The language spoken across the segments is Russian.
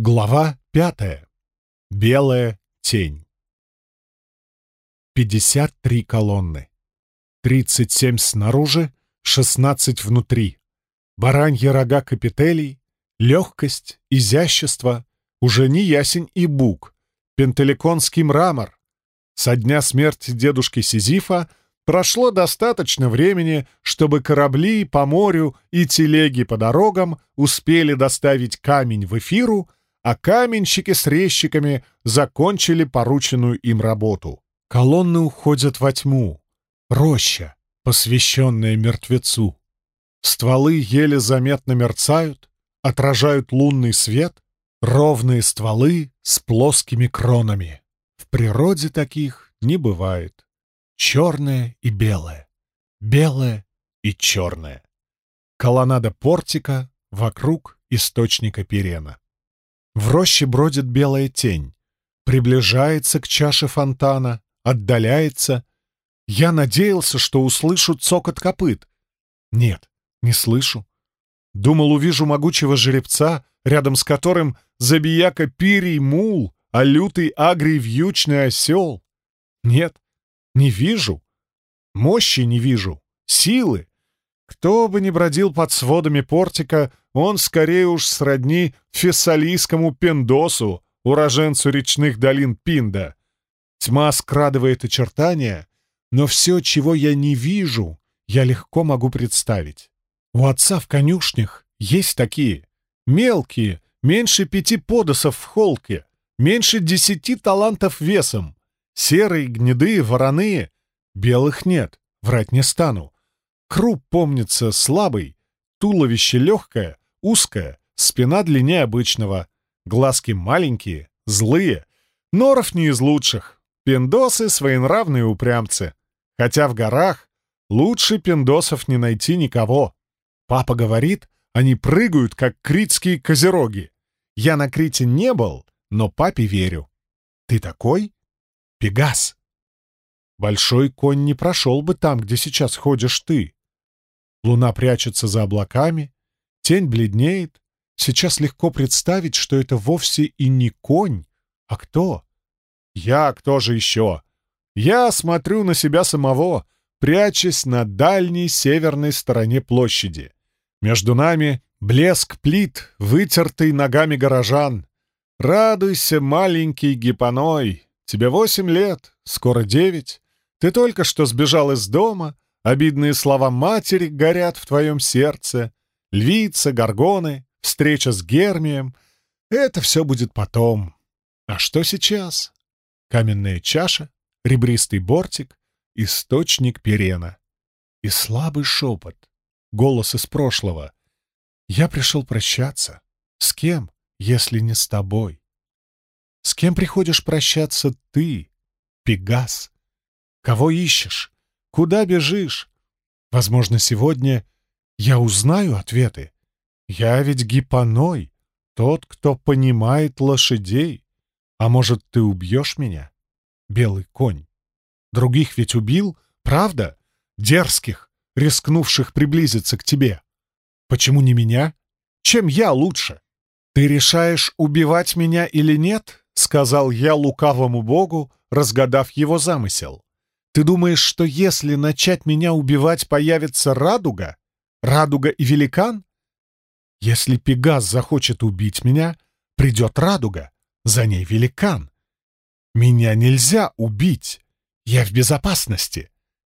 Глава пятая. Белая тень. 53 колонны. 37 снаружи, 16 внутри. Бараньи рога капителей, легкость, изящество, уже не ясень и бук, пентеликонский мрамор. Со дня смерти дедушки Сизифа прошло достаточно времени, чтобы корабли по морю и телеги по дорогам успели доставить камень в эфиру, а каменщики с резчиками закончили порученную им работу. Колонны уходят во тьму. Роща, посвященная мертвецу. Стволы еле заметно мерцают, отражают лунный свет, ровные стволы с плоскими кронами. В природе таких не бывает. Черное и белое, белое и черное. Колоннада портика вокруг источника Пирена. В роще бродит белая тень, приближается к чаше фонтана, отдаляется. Я надеялся, что услышу цокот копыт. Нет, не слышу. Думал, увижу могучего жеребца, рядом с которым забияка пирий мул, а лютый агрий вьючный осел. Нет, не вижу. Мощи не вижу. Силы. Кто бы ни бродил под сводами портика, он скорее уж сродни фессалийскому пиндосу, уроженцу речных долин Пинда. Тьма скрадывает очертания, но все, чего я не вижу, я легко могу представить. У отца в конюшнях есть такие. Мелкие, меньше пяти подосов в холке, меньше десяти талантов весом. Серые, гнедые, вороные. Белых нет, врать не стану. Круп, помнится, слабый, туловище легкое, узкое, спина длиннее обычного, глазки маленькие, злые, норов не из лучших, пиндосы своенравные упрямцы. Хотя в горах лучше пиндосов не найти никого. Папа говорит, они прыгают, как критские козероги. Я на Крите не был, но папе верю. Ты такой? Пегас. Большой конь не прошел бы там, где сейчас ходишь ты. Луна прячется за облаками, тень бледнеет. Сейчас легко представить, что это вовсе и не конь, а кто? Я кто же еще? Я смотрю на себя самого, прячась на дальней северной стороне площади. Между нами блеск плит, вытертый ногами горожан. Радуйся, маленький гипоной, тебе восемь лет, скоро девять. Ты только что сбежал из дома, Обидные слова матери горят в твоем сердце. Львица, горгоны, встреча с Гермием — это все будет потом. А что сейчас? Каменная чаша, ребристый бортик, источник перена. И слабый шепот, голос из прошлого. Я пришел прощаться. С кем, если не с тобой? С кем приходишь прощаться ты, Пегас? Кого ищешь? Куда бежишь? Возможно, сегодня я узнаю ответы. Я ведь гипоной, тот, кто понимает лошадей. А может, ты убьешь меня, белый конь? Других ведь убил, правда? Дерзких, рискнувших приблизиться к тебе. Почему не меня? Чем я лучше? Ты решаешь, убивать меня или нет? Сказал я лукавому богу, разгадав его замысел. Ты думаешь, что если начать меня убивать, появится радуга? Радуга и великан? Если Пегас захочет убить меня, придет радуга, за ней великан. Меня нельзя убить. Я в безопасности.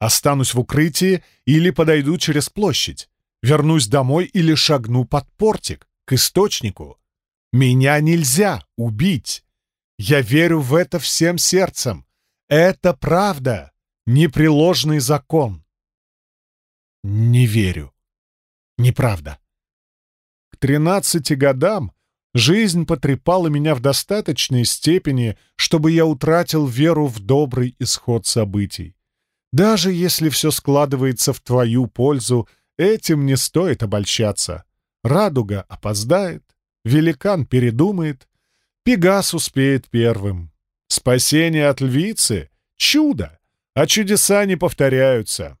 Останусь в укрытии или подойду через площадь. Вернусь домой или шагну под портик, к источнику. Меня нельзя убить. Я верю в это всем сердцем. Это правда непреложный закон. Не верю. Неправда. К тринадцати годам жизнь потрепала меня в достаточной степени, чтобы я утратил веру в добрый исход событий. Даже если все складывается в твою пользу, этим не стоит обольщаться. Радуга опоздает, великан передумает, Пегас успеет первым. Спасение от львицы — чудо! А чудеса не повторяются.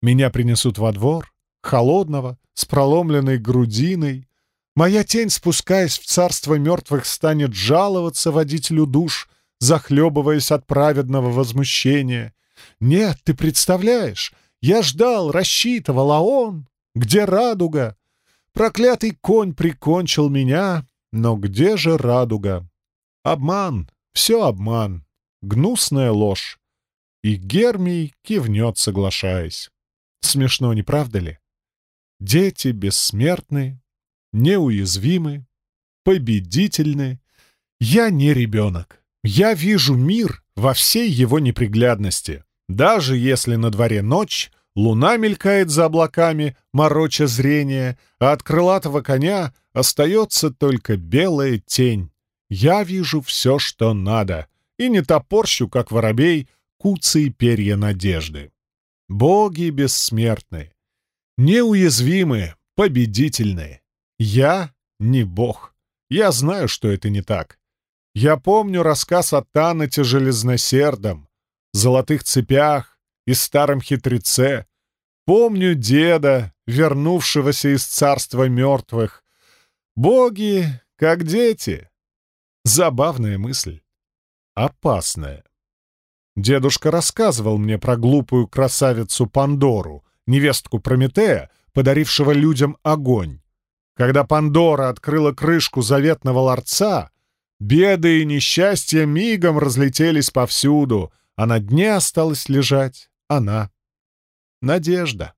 Меня принесут во двор, холодного, с проломленной грудиной. Моя тень, спускаясь в царство мертвых, станет жаловаться водителю душ, захлебываясь от праведного возмущения. Нет, ты представляешь, я ждал, рассчитывал, а он... Где радуга? Проклятый конь прикончил меня, но где же радуга? Обман, все обман, гнусная ложь. И Гермий кивнет, соглашаясь. Смешно, не правда ли? Дети бессмертны, неуязвимы, победительны. Я не ребенок. Я вижу мир во всей его неприглядности. Даже если на дворе ночь, луна мелькает за облаками, мороча зрение, а от крылатого коня остается только белая тень. Я вижу все, что надо, и не топорщу, как воробей, куцы и перья надежды. Боги бессмертны, неуязвимы, победительны. Я не бог. Я знаю, что это не так. Я помню рассказ о Танате Железносердом, золотых цепях и старом хитреце. Помню деда, вернувшегося из царства мертвых. Боги, как дети. Забавная мысль. Опасная. Дедушка рассказывал мне про глупую красавицу Пандору, невестку Прометея, подарившего людям огонь. Когда Пандора открыла крышку заветного ларца, беды и несчастья мигом разлетелись повсюду, а на дне осталась лежать она. Надежда.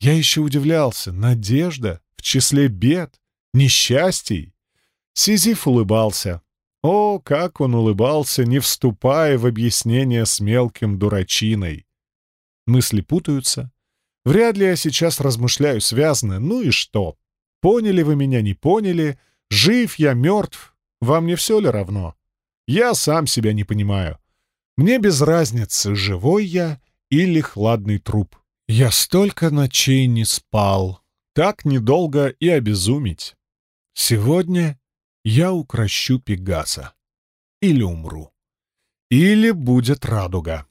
Я еще удивлялся. Надежда в числе бед, несчастий. Сизиф улыбался. О, как он улыбался, не вступая в объяснение с мелким дурачиной. Мысли путаются. Вряд ли я сейчас размышляю связно. Ну и что? Поняли вы меня, не поняли? Жив я, мертв? Вам не все ли равно? Я сам себя не понимаю. Мне без разницы, живой я или хладный труп. Я столько ночей не спал. Так недолго и обезумить. Сегодня я укращу Пегаса. Или умру. Или будет радуга.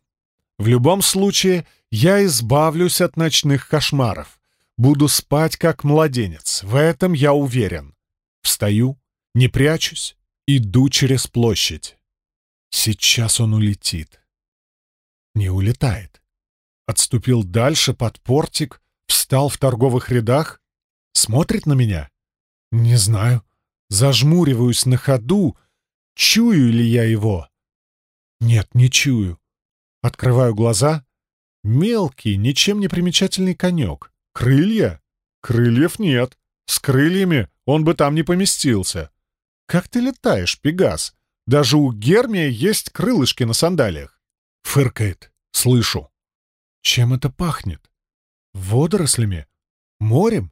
В любом случае, я избавлюсь от ночных кошмаров. Буду спать, как младенец. В этом я уверен. Встаю, не прячусь, иду через площадь. Сейчас он улетит. Не улетает. Отступил дальше под портик, встал в торговых рядах, смотрит на меня. Не знаю. Зажмуриваюсь на ходу. Чую ли я его? Нет, не чую. Открываю глаза. Мелкий, ничем не примечательный конек. Крылья? Крыльев нет. С крыльями он бы там не поместился. Как ты летаешь, Пегас? Даже у Гермия есть крылышки на сандалиях. Фыркает. Слышу. Чем это пахнет? Водорослями? Морем?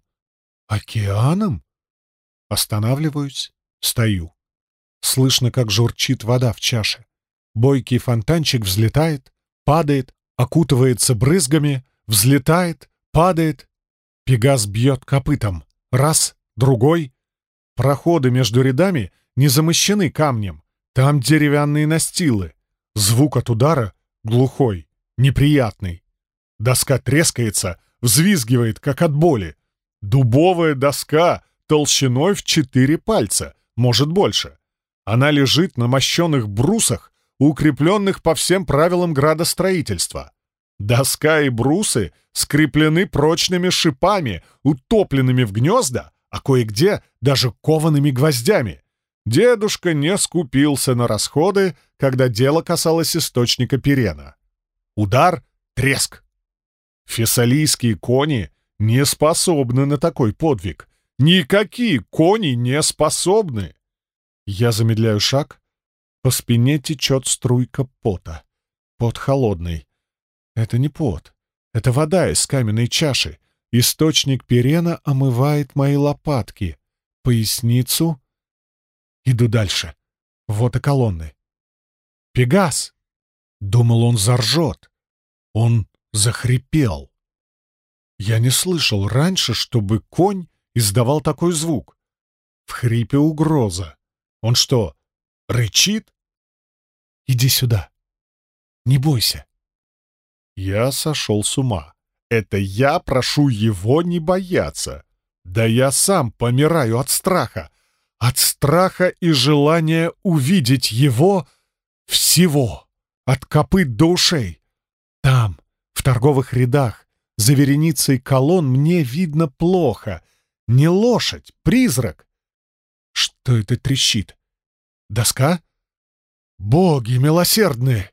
Океаном? Останавливаюсь, стою. Слышно, как журчит вода в чаше. Бойкий фонтанчик взлетает, падает, окутывается брызгами, взлетает, падает. Пегас бьет копытом. Раз, другой. Проходы между рядами не замощены камнем. Там деревянные настилы. Звук от удара глухой, неприятный. Доска трескается, взвизгивает, как от боли. Дубовая доска толщиной в четыре пальца, может больше. Она лежит на мощенных брусах, укрепленных по всем правилам градостроительства. Доска и брусы скреплены прочными шипами, утопленными в гнезда, а кое-где даже коваными гвоздями. Дедушка не скупился на расходы, когда дело касалось источника перена. Удар — треск. Фессалийские кони не способны на такой подвиг. Никакие кони не способны. Я замедляю шаг. По спине течет струйка пота. Пот холодный. Это не пот. Это вода из каменной чаши. Источник перена омывает мои лопатки. Поясницу. Иду дальше. Вот и колонны. «Пегас!» Думал, он заржет. Он захрипел. Я не слышал раньше, чтобы конь издавал такой звук. В хрипе угроза. Он что, рычит? Иди сюда. Не бойся. Я сошел с ума. Это я прошу его не бояться. Да я сам помираю от страха. От страха и желания увидеть его всего, от копыт до ушей. Там, в торговых рядах, за вереницей колонн мне видно плохо. Не лошадь, призрак. Что это трещит? Доска? Боги милосердные!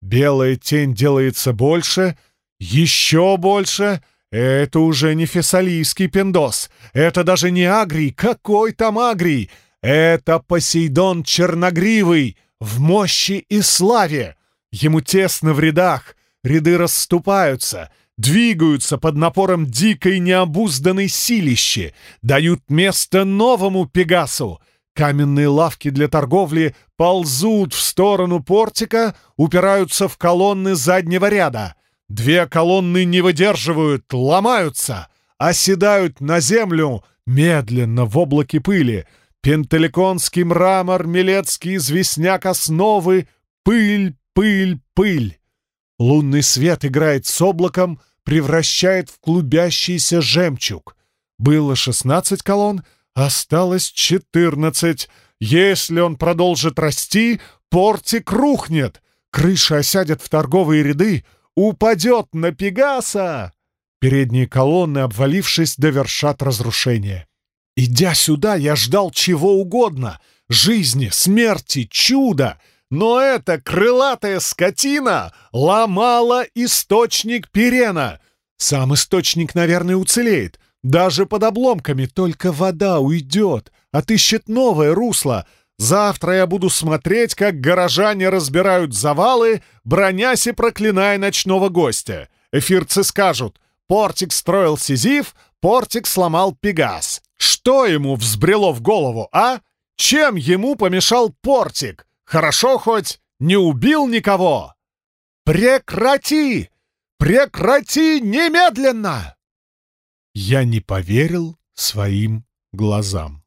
Белая тень делается больше, еще больше. Это уже не фессалийский пиндос. Это даже не агрий. Какой там агрий? Это Посейдон Черногривый в мощи и славе. Ему тесно в рядах. Ряды расступаются, двигаются под напором дикой необузданной силищи, дают место новому Пегасу. Каменные лавки для торговли ползут в сторону портика, упираются в колонны заднего ряда. Две колонны не выдерживают, ломаются, оседают на землю медленно в облаке пыли. Пентеликонский мрамор, Милецкий известняк основы, пыль, пыль, пыль. Лунный свет играет с облаком, превращает в клубящийся жемчуг. Было шестнадцать колонн, Осталось четырнадцать. Если он продолжит расти, портик рухнет. Крыша осядет в торговые ряды, упадет на Пегаса. Передние колонны, обвалившись, довершат разрушение. Идя сюда, я ждал чего угодно — жизни, смерти, чуда. Но эта крылатая скотина ломала источник Пирена. Сам источник, наверное, уцелеет — даже под обломками только вода уйдет, отыщет новое русло. Завтра я буду смотреть, как горожане разбирают завалы, бронясь и проклиная ночного гостя. Эфирцы скажут, портик строил Сизиф, портик сломал Пегас. Что ему взбрело в голову, а? Чем ему помешал портик? Хорошо хоть не убил никого. Прекрати! Прекрати немедленно! Я не поверил своим глазам.